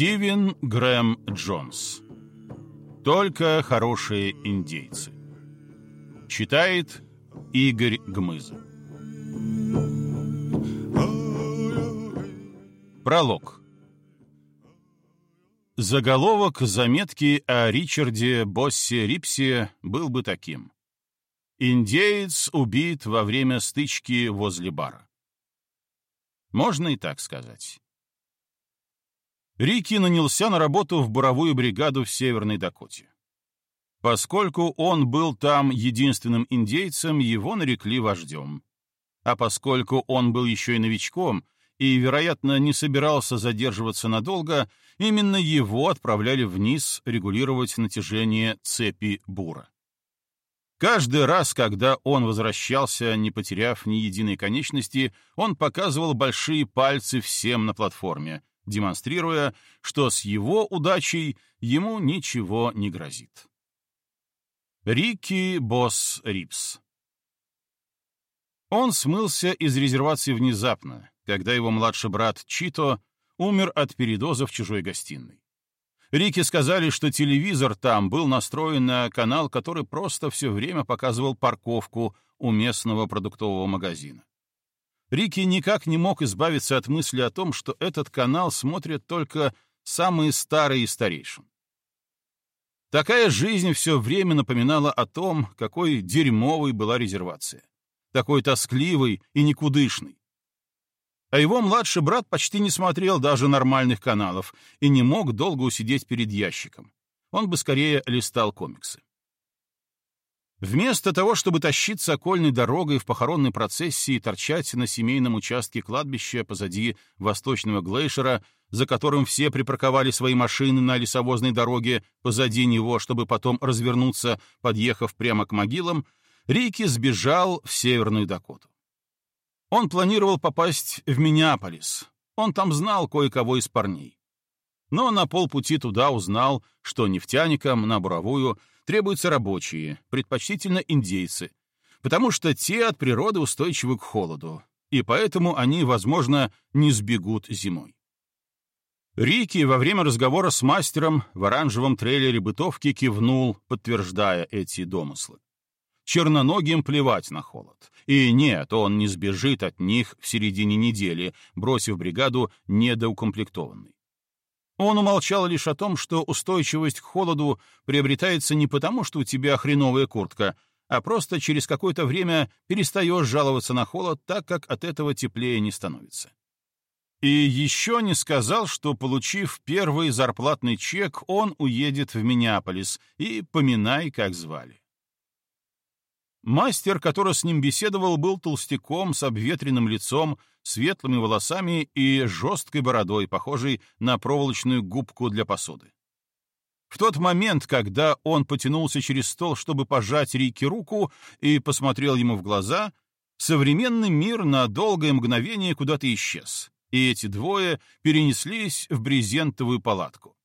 Стивен Грэм Джонс. Только хорошие индейцы. Читает Игорь Гмыза. Пролог. Заголовок заметки о Ричарде Боссе Рипсе был бы таким. Индеец убит во время стычки возле бара. Можно и так сказать. Рики нанялся на работу в буровую бригаду в Северной Дакоте. Поскольку он был там единственным индейцем, его нарекли вождем. А поскольку он был еще и новичком и, вероятно, не собирался задерживаться надолго, именно его отправляли вниз регулировать натяжение цепи бура. Каждый раз, когда он возвращался, не потеряв ни единой конечности, он показывал большие пальцы всем на платформе, демонстрируя, что с его удачей ему ничего не грозит. Рики Босс Рипс Он смылся из резервации внезапно, когда его младший брат Чито умер от передоза в чужой гостиной. Рики сказали, что телевизор там был настроен на канал, который просто все время показывал парковку у местного продуктового магазина. Рики никак не мог избавиться от мысли о том, что этот канал смотрят только самые старые из старейшин. Такая жизнь все время напоминала о том, какой дерьмовой была резервация. Такой тоскливой и никудышной. А его младший брат почти не смотрел даже нормальных каналов и не мог долго усидеть перед ящиком. Он бы скорее листал комиксы. Вместо того, чтобы тащиться окольной дорогой в похоронной процессии и торчать на семейном участке кладбища позади восточного глейшера, за которым все припарковали свои машины на лесовозной дороге позади него, чтобы потом развернуться, подъехав прямо к могилам, Рики сбежал в Северную Дакоту. Он планировал попасть в Миннеаполис. Он там знал кое-кого из парней. Но на полпути туда узнал, что нефтяникам на буровую требуются рабочие, предпочтительно индейцы, потому что те от природы устойчивы к холоду, и поэтому они, возможно, не сбегут зимой. Рики во время разговора с мастером в оранжевом трейлере бытовки кивнул, подтверждая эти домыслы. Черноногим плевать на холод. И нет, он не сбежит от них в середине недели, бросив бригаду недоукомплектованной. Он умолчал лишь о том, что устойчивость к холоду приобретается не потому, что у тебя хреновая куртка, а просто через какое-то время перестаешь жаловаться на холод, так как от этого теплее не становится. И еще не сказал, что, получив первый зарплатный чек, он уедет в Миннеаполис, и поминай, как звали. Мастер, который с ним беседовал, был толстяком с обветренным лицом, светлыми волосами и жесткой бородой, похожей на проволочную губку для посуды. В тот момент, когда он потянулся через стол, чтобы пожать Рике руку и посмотрел ему в глаза, современный мир на долгое мгновение куда-то исчез, и эти двое перенеслись в брезентовую палатку.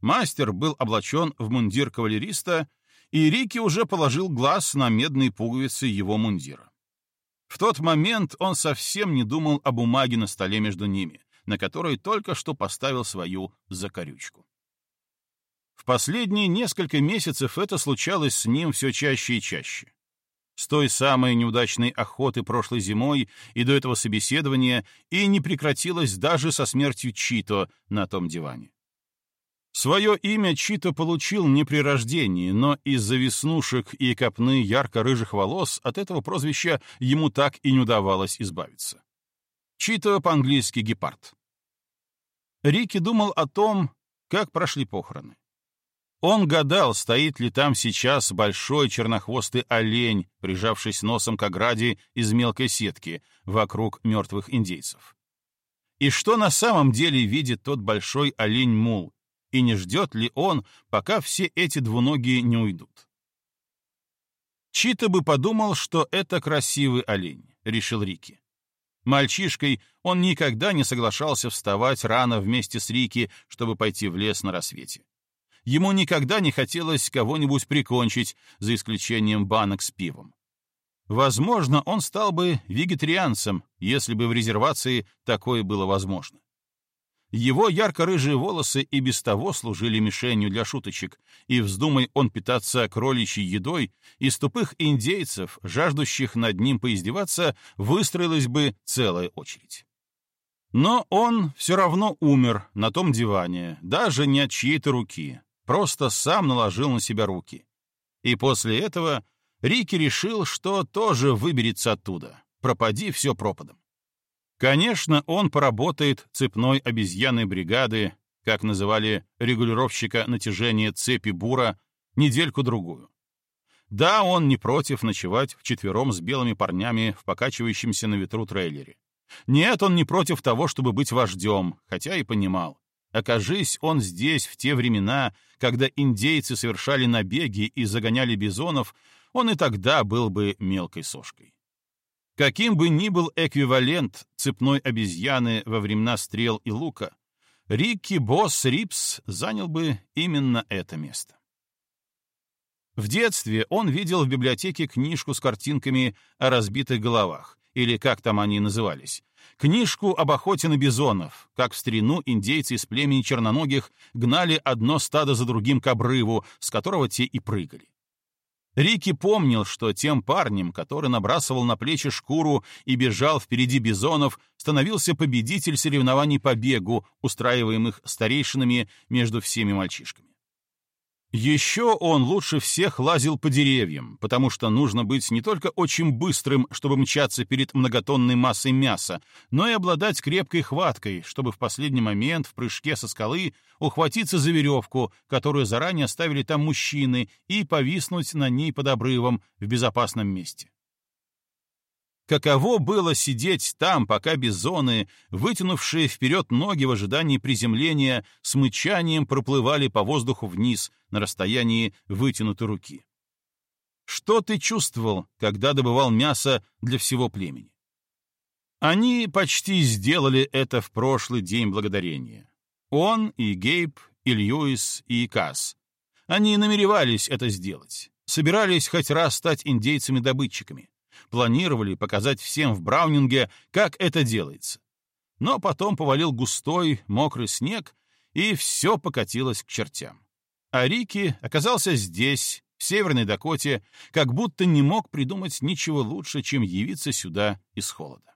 Мастер был облачен в мундир кавалериста, и Рики уже положил глаз на медные пуговицы его мундира. В тот момент он совсем не думал о бумаге на столе между ними, на которой только что поставил свою закорючку. В последние несколько месяцев это случалось с ним все чаще и чаще. С той самой неудачной охоты прошлой зимой и до этого собеседования и не прекратилось даже со смертью Чито на том диване. Свое имя Чито получил не при рождении, но из-за веснушек и копны ярко-рыжих волос от этого прозвища ему так и не удавалось избавиться. Чито по-английски «гепард». Рики думал о том, как прошли похороны. Он гадал, стоит ли там сейчас большой чернохвостый олень, прижавшись носом к ограде из мелкой сетки вокруг мертвых индейцев. И что на самом деле видит тот большой олень-мул, и не ждет ли он, пока все эти двуногие не уйдут. Чита бы подумал, что это красивый олень, решил Рики. Мальчишкой он никогда не соглашался вставать рано вместе с Рики, чтобы пойти в лес на рассвете. Ему никогда не хотелось кого-нибудь прикончить, за исключением банок с пивом. Возможно, он стал бы вегетарианцем, если бы в резервации такое было возможно. Его ярко-рыжие волосы и без того служили мишенью для шуточек, и вздумай он питаться кроличьей едой, из тупых индейцев, жаждущих над ним поиздеваться, выстроилась бы целая очередь. Но он все равно умер на том диване, даже не от чьей-то руки, просто сам наложил на себя руки. И после этого Рики решил, что тоже выберется оттуда, пропади все пропадом. Конечно, он поработает цепной обезьяной бригады, как называли регулировщика натяжения цепи бура, недельку-другую. Да, он не против ночевать вчетвером с белыми парнями в покачивающемся на ветру трейлере. Нет, он не против того, чтобы быть вождем, хотя и понимал. Окажись он здесь в те времена, когда индейцы совершали набеги и загоняли бизонов, он и тогда был бы мелкой сошкой. Каким бы ни был эквивалент цепной обезьяны во времена стрел и лука, Рикки Босс Рипс занял бы именно это место. В детстве он видел в библиотеке книжку с картинками о разбитых головах, или как там они назывались, книжку об охоте на бизонов, как в старину индейцы из племени черноногих гнали одно стадо за другим к обрыву, с которого те и прыгали. Рики помнил, что тем парнем, который набрасывал на плечи шкуру и бежал впереди бизонов, становился победитель соревнований по бегу, устраиваемых старейшинами между всеми мальчишками. Еще он лучше всех лазил по деревьям, потому что нужно быть не только очень быстрым, чтобы мчаться перед многотонной массой мяса, но и обладать крепкой хваткой, чтобы в последний момент в прыжке со скалы ухватиться за веревку, которую заранее оставили там мужчины, и повиснуть на ней под обрывом в безопасном месте. Каково было сидеть там, пока бизоны, вытянувшие вперед ноги в ожидании приземления, с мычанием проплывали по воздуху вниз на расстоянии вытянутой руки. Что ты чувствовал, когда добывал мясо для всего племени? Они почти сделали это в прошлый день благодарения. Он и Гейб, и Льюис, и Касс. Они намеревались это сделать, собирались хоть раз стать индейцами-добытчиками планировали показать всем в Браунинге, как это делается. Но потом повалил густой, мокрый снег, и все покатилось к чертям. А Рики оказался здесь, в Северной Дакоте, как будто не мог придумать ничего лучше, чем явиться сюда из холода.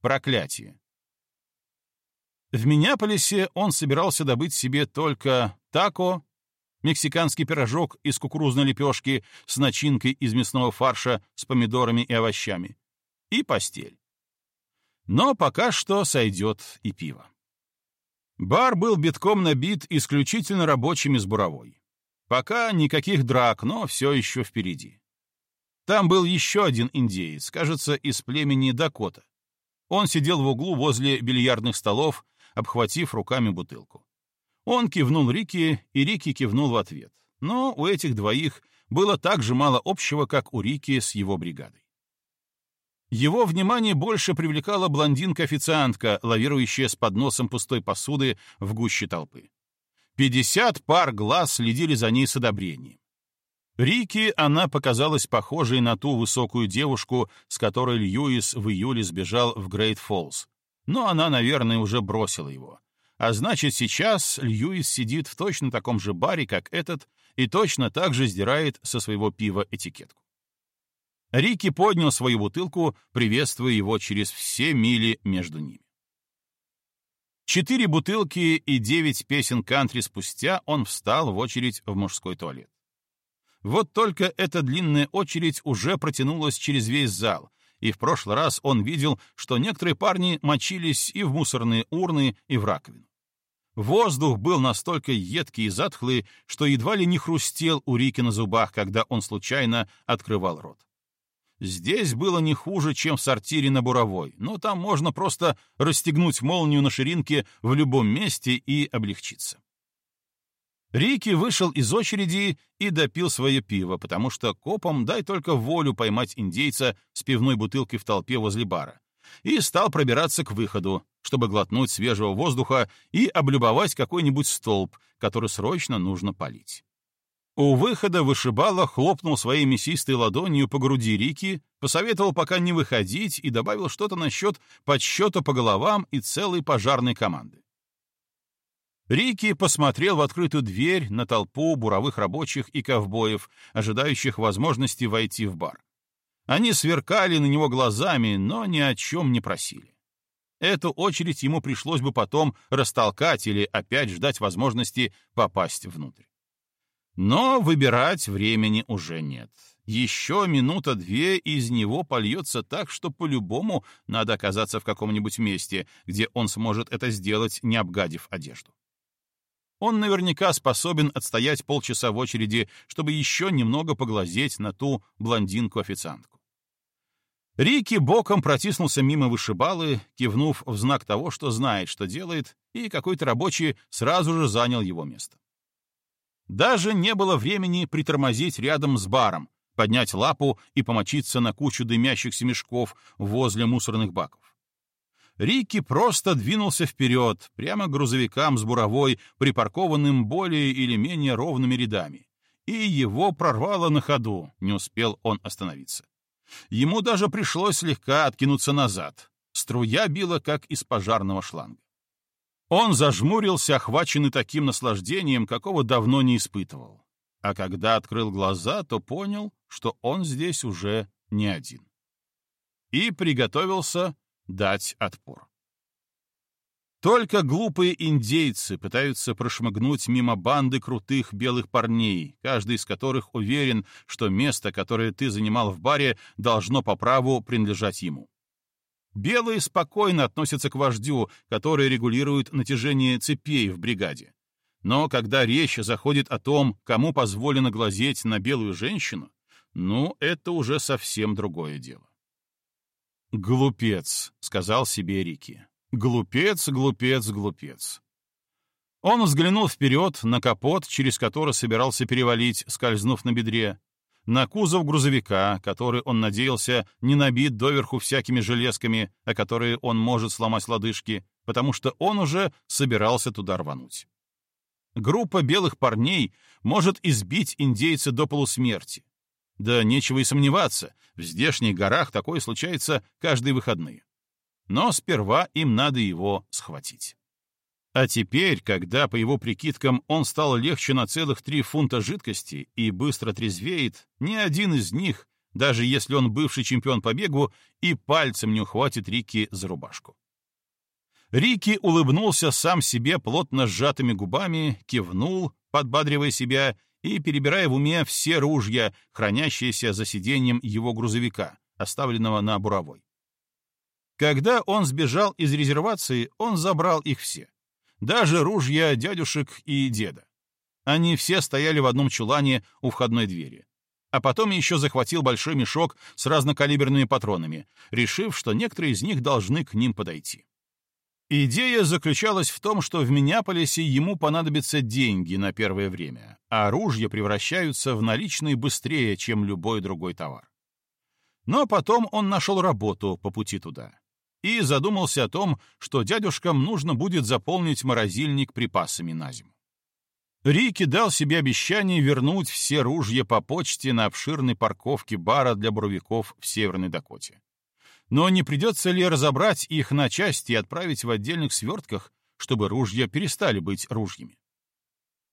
Проклятие. В Миннеаполисе он собирался добыть себе только тако, мексиканский пирожок из кукурузной лепешки с начинкой из мясного фарша с помидорами и овощами и постель. Но пока что сойдет и пиво. Бар был битком набит исключительно рабочими с буровой. Пока никаких драк, но все еще впереди. Там был еще один индеец, кажется, из племени Дакота. Он сидел в углу возле бильярдных столов, обхватив руками бутылку. Он кивнул Рики, и Рики кивнул в ответ. Но у этих двоих было так же мало общего, как у Рики с его бригадой. Его внимание больше привлекала блондинка-официантка, лавирующая с подносом пустой посуды в гуще толпы. Пятьдесят пар глаз следили за ней с одобрением. Рики она показалась похожей на ту высокую девушку, с которой Льюис в июле сбежал в Грейт Фоллс. Но она, наверное, уже бросила его. А значит, сейчас Льюис сидит в точно таком же баре, как этот, и точно так же сдирает со своего пива этикетку. Рики поднял свою бутылку, приветствуя его через все мили между ними. Четыре бутылки и девять песен кантри спустя он встал в очередь в мужской туалет. Вот только эта длинная очередь уже протянулась через весь зал, и в прошлый раз он видел, что некоторые парни мочились и в мусорные урны, и в раковину. Воздух был настолько едкий и затхлый, что едва ли не хрустел у Рики на зубах, когда он случайно открывал рот. Здесь было не хуже, чем в сортире на Буровой, но там можно просто расстегнуть молнию на ширинке в любом месте и облегчиться. Рики вышел из очереди и допил свое пиво, потому что копам дай только волю поймать индейца с пивной бутылкой в толпе возле бара, и стал пробираться к выходу, чтобы глотнуть свежего воздуха и облюбовать какой-нибудь столб, который срочно нужно полить. У выхода вышибала хлопнул своей мясистой ладонью по груди Рики, посоветовал пока не выходить и добавил что-то насчет подсчета по головам и целой пожарной команды. Рики посмотрел в открытую дверь на толпу буровых рабочих и ковбоев, ожидающих возможности войти в бар. Они сверкали на него глазами, но ни о чем не просили. Эту очередь ему пришлось бы потом растолкать или опять ждать возможности попасть внутрь. Но выбирать времени уже нет. Еще минута-две из него польется так, что по-любому надо оказаться в каком-нибудь месте, где он сможет это сделать, не обгадив одежду. Он наверняка способен отстоять полчаса в очереди, чтобы еще немного поглазеть на ту блондинку-официантку. Рики боком протиснулся мимо вышибалы, кивнув в знак того, что знает, что делает, и какой-то рабочий сразу же занял его место. Даже не было времени притормозить рядом с баром, поднять лапу и помочиться на кучу дымящихся мешков возле мусорных баков. Рикки просто двинулся вперед, прямо к грузовикам с буровой, припаркованным более или менее ровными рядами. И его прорвало на ходу, не успел он остановиться. Ему даже пришлось слегка откинуться назад. Струя била, как из пожарного шланга. Он зажмурился, охваченный таким наслаждением, какого давно не испытывал. А когда открыл глаза, то понял, что он здесь уже не один. И приготовился дать отпор. Только глупые индейцы пытаются прошмыгнуть мимо банды крутых белых парней, каждый из которых уверен, что место, которое ты занимал в баре, должно по праву принадлежать ему. Белые спокойно относятся к вождю, который регулирует натяжение цепей в бригаде. Но когда речь заходит о том, кому позволено глазеть на белую женщину, ну, это уже совсем другое дело. «Глупец», — сказал себе Рики. «Глупец, глупец, глупец». Он взглянул вперед на капот, через который собирался перевалить, скользнув на бедре, на кузов грузовика, который он надеялся не набит доверху всякими железками, о которые он может сломать лодыжки, потому что он уже собирался туда рвануть. Группа белых парней может избить индейца до полусмерти. Да нечего и сомневаться, в здешних горах такое случается каждые выходные. Но сперва им надо его схватить. А теперь, когда, по его прикидкам, он стал легче на целых три фунта жидкости и быстро трезвеет, ни один из них, даже если он бывший чемпион по бегу, и пальцем не ухватит Рики за рубашку. Рики улыбнулся сам себе плотно сжатыми губами, кивнул, подбадривая себя и перебирая в уме все ружья, хранящиеся за сиденьем его грузовика, оставленного на буровой. Когда он сбежал из резервации, он забрал их все даже ружья дядюшек и деда. Они все стояли в одном чулане у входной двери. А потом еще захватил большой мешок с разнокалиберными патронами, решив, что некоторые из них должны к ним подойти. Идея заключалась в том, что в Миннеаполисе ему понадобятся деньги на первое время, а оружия превращаются в наличные быстрее, чем любой другой товар. Но потом он нашел работу по пути туда и задумался о том, что дядюшкам нужно будет заполнить морозильник припасами на зиму. Рики дал себе обещание вернуть все ружья по почте на обширной парковке бара для буровиков в Северной Дакоте. Но не придется ли разобрать их на части и отправить в отдельных свертках, чтобы ружья перестали быть ружьями?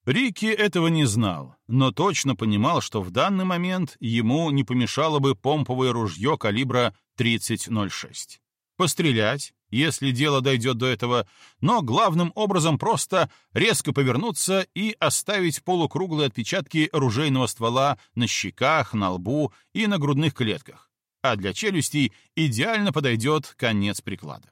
Рики этого не знал, но точно понимал, что в данный момент ему не помешало бы помповое ружье калибра 30.06 пострелять, если дело дойдет до этого, но главным образом просто резко повернуться и оставить полукруглые отпечатки ружейного ствола на щеках, на лбу и на грудных клетках, а для челюстей идеально подойдет конец приклада.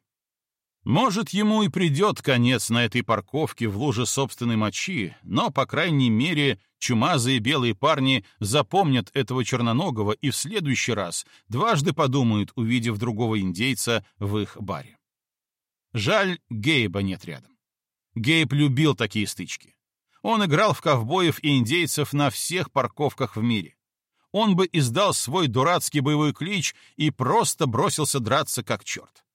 Может, ему и придет конец на этой парковке в луже собственной мочи, но, по крайней мере, чумазые белые парни запомнят этого черноногого и в следующий раз дважды подумают, увидев другого индейца в их баре. Жаль, Гейба нет рядом. Гейб любил такие стычки. Он играл в ковбоев и индейцев на всех парковках в мире. Он бы издал свой дурацкий боевой клич и просто бросился драться как черт.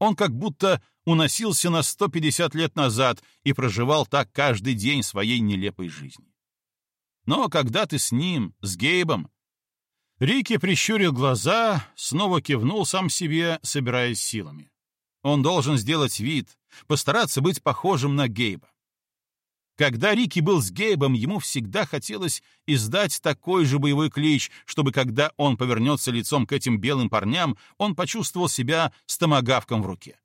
Он как будто уносился на 150 лет назад и проживал так каждый день своей нелепой жизни. Но когда ты с ним, с Гейбом, Рики прищурил глаза, снова кивнул сам себе, собираясь силами. Он должен сделать вид, постараться быть похожим на Гейба. Когда Рики был с Гейбом, ему всегда хотелось издать такой же боевой клич, чтобы когда он повернется лицом к этим белым парням, он почувствовал себя с томагавком в руке.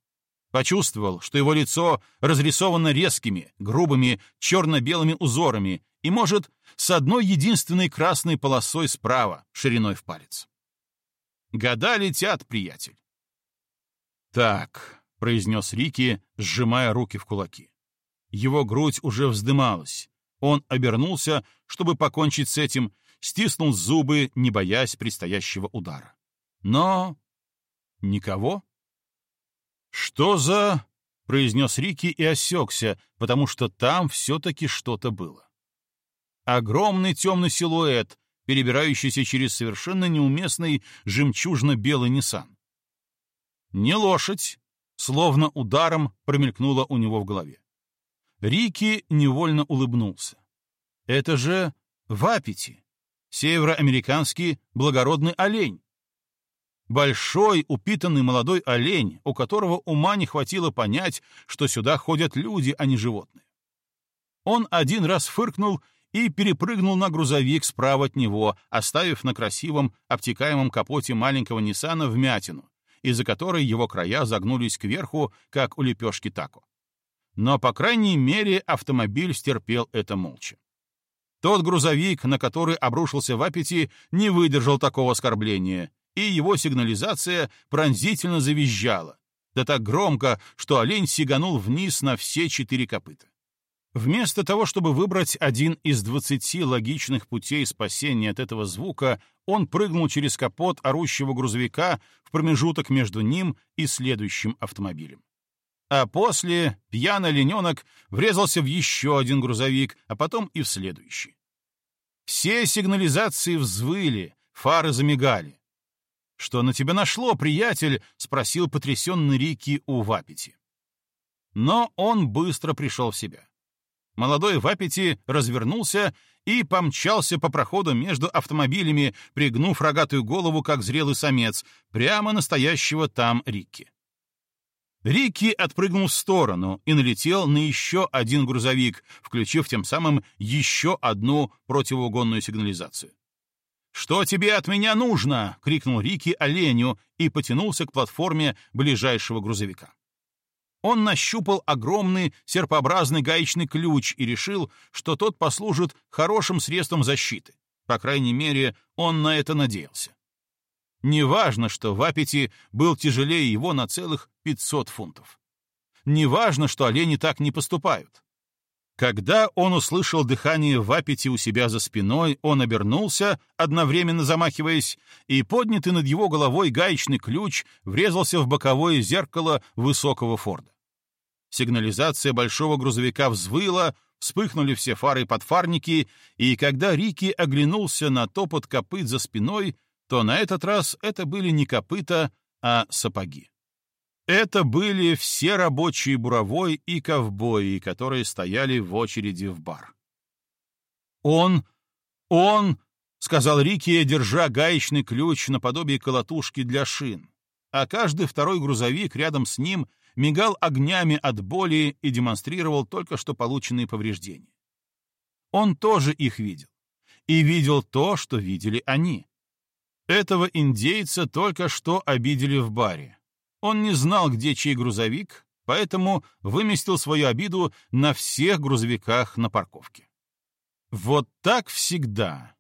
Почувствовал, что его лицо разрисовано резкими, грубыми, черно-белыми узорами и, может, с одной единственной красной полосой справа, шириной в палец. Года летят, приятель. «Так», — произнес Рики, сжимая руки в кулаки. Его грудь уже вздымалась. Он обернулся, чтобы покончить с этим, стиснул зубы, не боясь предстоящего удара. Но... никого. «Что за...» — произнес Рики и осекся, потому что там все-таки что-то было. Огромный темный силуэт, перебирающийся через совершенно неуместный жемчужно-белый Ниссан. Не лошадь, словно ударом промелькнуло у него в голове. Рики невольно улыбнулся. Это же вапити, североамериканский благородный олень. Большой, упитанный молодой олень, у которого ума не хватило понять, что сюда ходят люди, а не животные. Он один раз фыркнул и перепрыгнул на грузовик справа от него, оставив на красивом, обтекаемом капоте маленького Ниссана вмятину, из-за которой его края загнулись кверху, как у лепешки тако но, по крайней мере, автомобиль стерпел это молча. Тот грузовик, на который обрушился в Аппете, не выдержал такого оскорбления, и его сигнализация пронзительно завизжала, да так громко, что олень сиганул вниз на все четыре копыта. Вместо того, чтобы выбрать один из двадцати логичных путей спасения от этого звука, он прыгнул через капот орущего грузовика в промежуток между ним и следующим автомобилем а после пьяный лененок врезался в еще один грузовик, а потом и в следующий. Все сигнализации взвыли, фары замигали. «Что на тебя нашло, приятель?» — спросил потрясенный Рики у Вапити. Но он быстро пришел в себя. Молодой Вапити развернулся и помчался по проходу между автомобилями, пригнув рогатую голову, как зрелый самец, прямо настоящего там Рикки. Рикки отпрыгнул в сторону и налетел на еще один грузовик, включив тем самым еще одну противоугонную сигнализацию. «Что тебе от меня нужно?» — крикнул Рикки оленю и потянулся к платформе ближайшего грузовика. Он нащупал огромный серпообразный гаечный ключ и решил, что тот послужит хорошим средством защиты. По крайней мере, он на это надеялся. Неважно, что в Аппете был тяжелее его на целых 500 фунтов. Неважно, что олени так не поступают. Когда он услышал дыхание в Аппете у себя за спиной, он обернулся, одновременно замахиваясь, и поднятый над его головой гаечный ключ врезался в боковое зеркало высокого Форда. Сигнализация большого грузовика взвыла, вспыхнули все фары и подфарники, и когда Рики оглянулся на топот копыт за спиной, то на этот раз это были не копыта, а сапоги. Это были все рабочие буровой и ковбои, которые стояли в очереди в бар. «Он! Он!» — сказал Рики, держа гаечный ключ наподобие колотушки для шин, а каждый второй грузовик рядом с ним мигал огнями от боли и демонстрировал только что полученные повреждения. Он тоже их видел. И видел то, что видели они. Этого индейца только что обидели в баре. Он не знал, где чей грузовик, поэтому выместил свою обиду на всех грузовиках на парковке. Вот так всегда.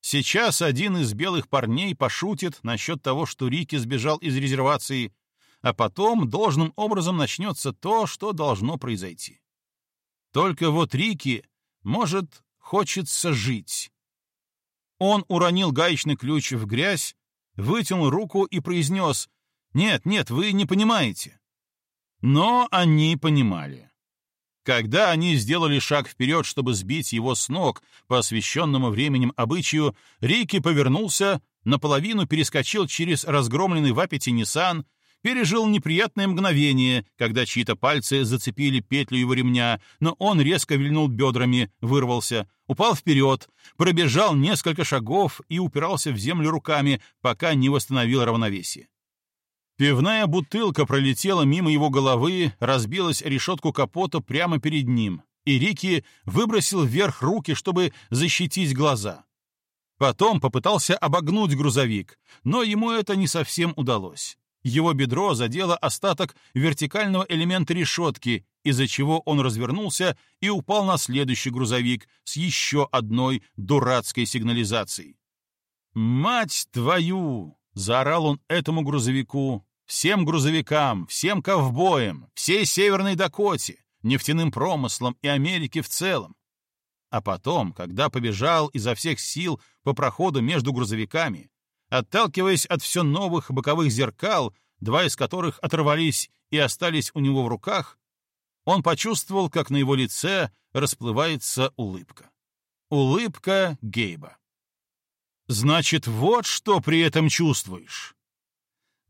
Сейчас один из белых парней пошутит насчет того, что Рики сбежал из резервации, а потом должным образом начнется то, что должно произойти. Только вот Рики, может, хочется жить, он уронил гаечный ключ в грязь, вытянул руку и произнес «Нет, нет, вы не понимаете». Но они понимали. Когда они сделали шаг вперед, чтобы сбить его с ног по освещенному временем обычаю, Рики повернулся, наполовину перескочил через разгромленный в аппете Ниссан, пережил неприятное мгновение, когда чьи-то пальцы зацепили петлю его ремня, но он резко вильнул бедрами, вырвался, упал вперед, пробежал несколько шагов и упирался в землю руками, пока не восстановил равновесие. Пивная бутылка пролетела мимо его головы, разбилась решетку капота прямо перед ним, и Рики выбросил вверх руки, чтобы защитить глаза. Потом попытался обогнуть грузовик, но ему это не совсем удалось. Его бедро задело остаток вертикального элемента решетки, из-за чего он развернулся и упал на следующий грузовик с еще одной дурацкой сигнализацией. «Мать твою!» — заорал он этому грузовику, всем грузовикам, всем ковбоям, всей Северной Дакоте, нефтяным промыслам и Америке в целом. А потом, когда побежал изо всех сил по проходу между грузовиками, Отталкиваясь от все новых боковых зеркал, два из которых оторвались и остались у него в руках, он почувствовал, как на его лице расплывается улыбка. Улыбка Гейба. «Значит, вот что при этом чувствуешь!»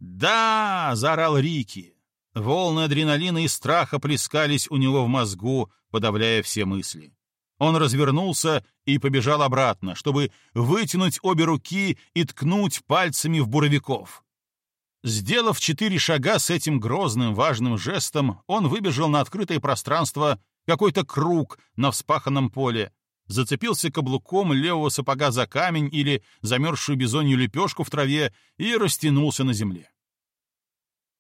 «Да!» — заорал Рики. Волны адреналина и страха плескались у него в мозгу, подавляя все мысли. Он развернулся и побежал обратно, чтобы вытянуть обе руки и ткнуть пальцами в буровиков. Сделав четыре шага с этим грозным, важным жестом, он выбежал на открытое пространство, какой-то круг на вспаханном поле, зацепился каблуком левого сапога за камень или замерзшую бизонью лепешку в траве и растянулся на земле.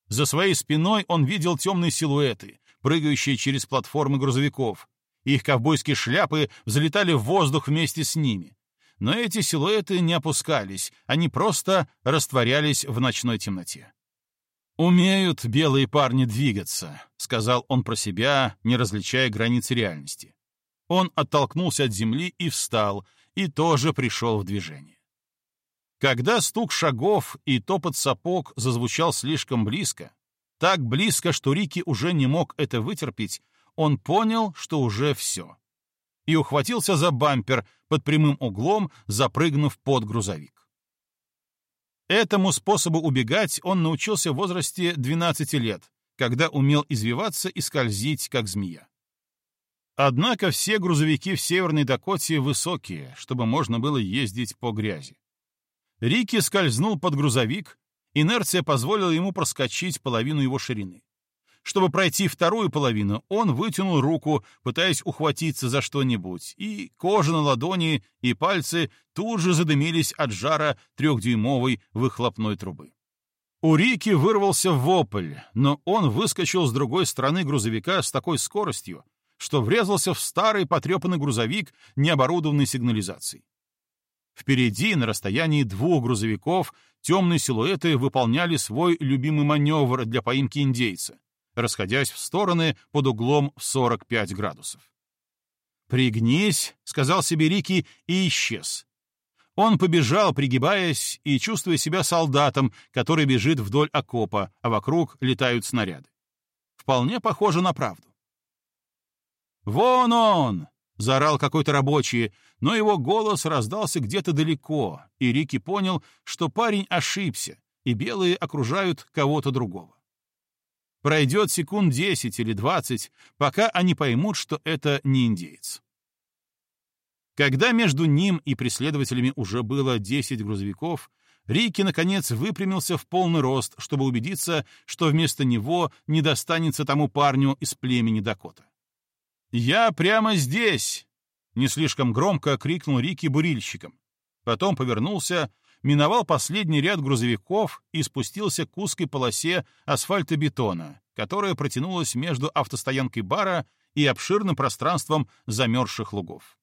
За своей спиной он видел темные силуэты, прыгающие через платформы грузовиков, их ковбойские шляпы взлетали в воздух вместе с ними. Но эти силуэты не опускались, они просто растворялись в ночной темноте. «Умеют белые парни двигаться», — сказал он про себя, не различая границы реальности. Он оттолкнулся от земли и встал, и тоже пришел в движение. Когда стук шагов и топот сапог зазвучал слишком близко, так близко, что Рики уже не мог это вытерпеть, он понял, что уже все. И ухватился за бампер под прямым углом, запрыгнув под грузовик. Этому способу убегать он научился в возрасте 12 лет, когда умел извиваться и скользить, как змея. Однако все грузовики в Северной Дакоте высокие, чтобы можно было ездить по грязи. Рики скользнул под грузовик, инерция позволила ему проскочить половину его ширины. Чтобы пройти вторую половину, он вытянул руку, пытаясь ухватиться за что-нибудь, и кожа на ладони и пальцы тут же задымились от жара трехдюймовой выхлопной трубы. У Рики вырвался вопль, но он выскочил с другой стороны грузовика с такой скоростью, что врезался в старый потрепанный грузовик, не оборудованный сигнализацией. Впереди, на расстоянии двух грузовиков, темные силуэты выполняли свой любимый маневр для поимки индейца расходясь в стороны под углом в 45 градусов. «Пригнись», — сказал себе Рики и исчез. Он побежал, пригибаясь и чувствуя себя солдатом, который бежит вдоль окопа, а вокруг летают снаряды. Вполне похоже на правду. «Вон он!» — заорал какой-то рабочий, но его голос раздался где-то далеко, и Рики понял, что парень ошибся, и белые окружают кого-то другого. Пройдет секунд 10 или 20, пока они поймут, что это не индеец. Когда между ним и преследователями уже было 10 грузовиков, Рики, наконец, выпрямился в полный рост, чтобы убедиться, что вместо него не достанется тому парню из племени Дакота. «Я прямо здесь!» — не слишком громко крикнул Рики бурильщикам. Потом повернулся, миновал последний ряд грузовиков и спустился к узкой полосе асфальтобетона, которая протянулась между автостоянкой бара и обширным пространством замерзших лугов.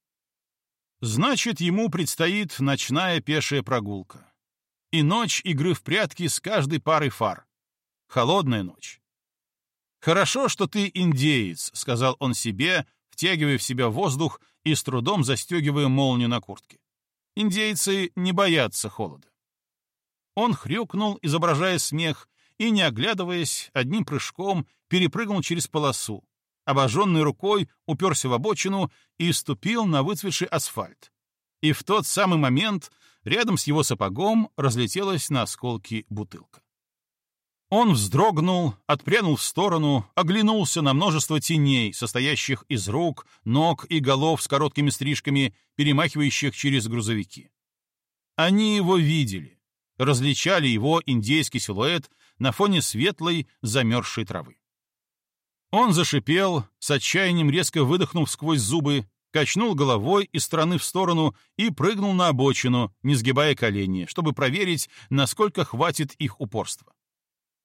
Значит, ему предстоит ночная пешая прогулка. И ночь игры в прятки с каждой парой фар. Холодная ночь. «Хорошо, что ты индеец», — сказал он себе, втягивая в себя воздух и с трудом застегивая молнию на куртке. Индейцы не боятся холода. Он хрюкнул, изображая смех, и, не оглядываясь, одним прыжком перепрыгнул через полосу, обожженной рукой уперся в обочину и ступил на выцветший асфальт. И в тот самый момент рядом с его сапогом разлетелась на осколки бутылка. Он вздрогнул, отпрянул в сторону, оглянулся на множество теней, состоящих из рук, ног и голов с короткими стрижками, перемахивающих через грузовики. Они его видели, различали его индейский силуэт на фоне светлой, замерзшей травы. Он зашипел, с отчаянием резко выдохнув сквозь зубы, качнул головой из стороны в сторону и прыгнул на обочину, не сгибая колени, чтобы проверить, насколько хватит их упорства.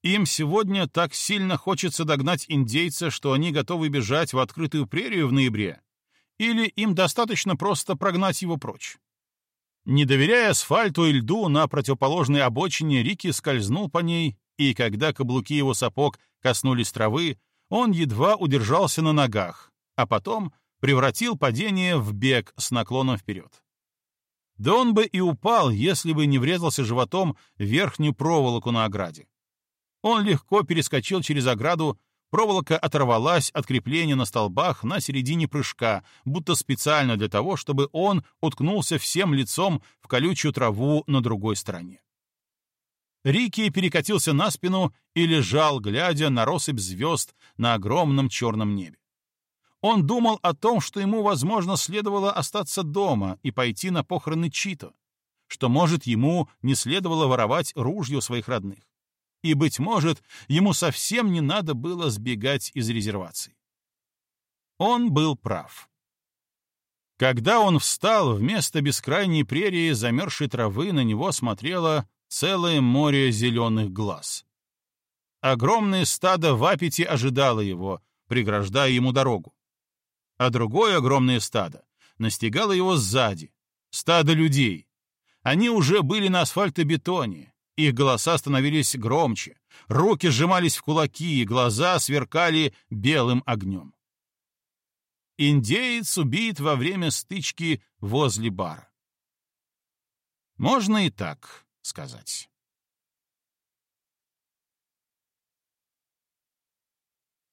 Им сегодня так сильно хочется догнать индейца, что они готовы бежать в открытую прерию в ноябре. Или им достаточно просто прогнать его прочь. Не доверяя асфальту и льду, на противоположной обочине Рики скользнул по ней, и когда каблуки его сапог коснулись травы, он едва удержался на ногах, а потом превратил падение в бег с наклоном вперед. Да он бы и упал, если бы не врезался животом в верхнюю проволоку на ограде. Он легко перескочил через ограду, проволока оторвалась от крепления на столбах на середине прыжка, будто специально для того, чтобы он уткнулся всем лицом в колючую траву на другой стороне. Рики перекатился на спину и лежал, глядя на россыпь звезд на огромном черном небе. Он думал о том, что ему, возможно, следовало остаться дома и пойти на похороны Чито, что, может, ему не следовало воровать ружье своих родных и, быть может, ему совсем не надо было сбегать из резервации. Он был прав. Когда он встал, вместо бескрайней прерии замерзшей травы на него смотрело целое море зеленых глаз. Огромное стадо в аппете ожидало его, преграждая ему дорогу. А другое огромное стадо настигало его сзади. Стадо людей. Они уже были на асфальтобетоне, их голоса становились громче, руки сжимались в кулаки, глаза сверкали белым огнем. Индеец убит во время стычки возле бара. Можно и так сказать.